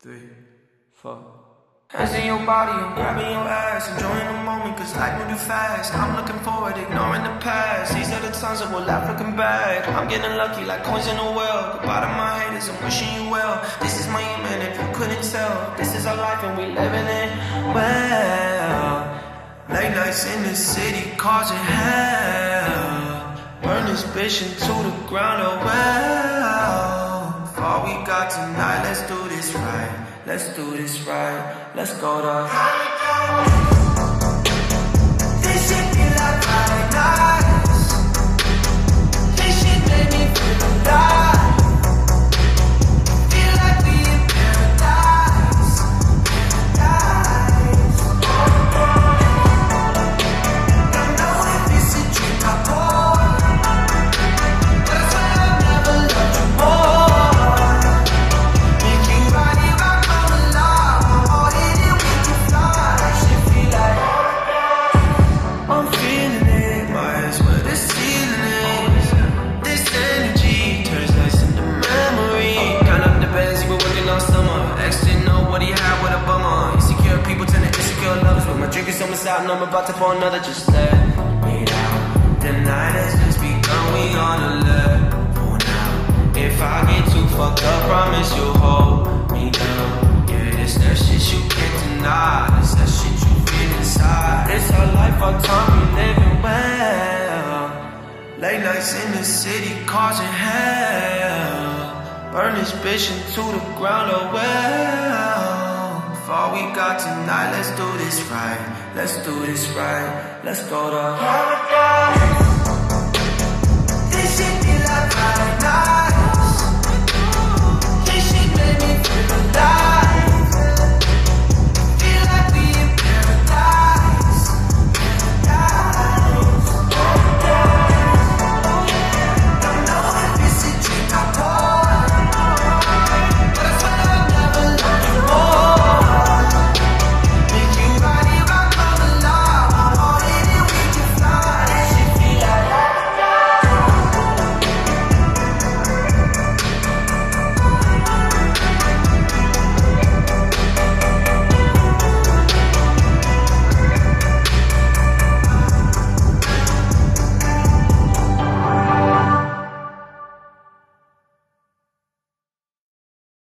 three, four. Hands in your body, I'm grabbing your ass, enjoying the moment, cause life moving fast. I'm looking forward, ignoring the past. These are the times that we'll laugh looking back. I'm getting lucky like coins in a well. Goodbye to my haters, I'm wishing you well. This is my amen, if you couldn't tell. This is our life and we living it well. Late nights in the city, causing hell. Burn this bitch into the ground, oh well. All we got tonight, let's do this right. Let's do this right. Let's go to. Out and I'm about to pour another. Just let me down. The night has just begun. We on alert for now. If I get too fucked up, promise you'll hold me down. Yeah, this that shit you can't deny. This that shit you feel inside. It's our life, our time, we living well. Late nights in the city, causing hell. Burn this bitch into the ground, oh well. Got tonight, let's do this right. Let's do this right. Let's go to paradise.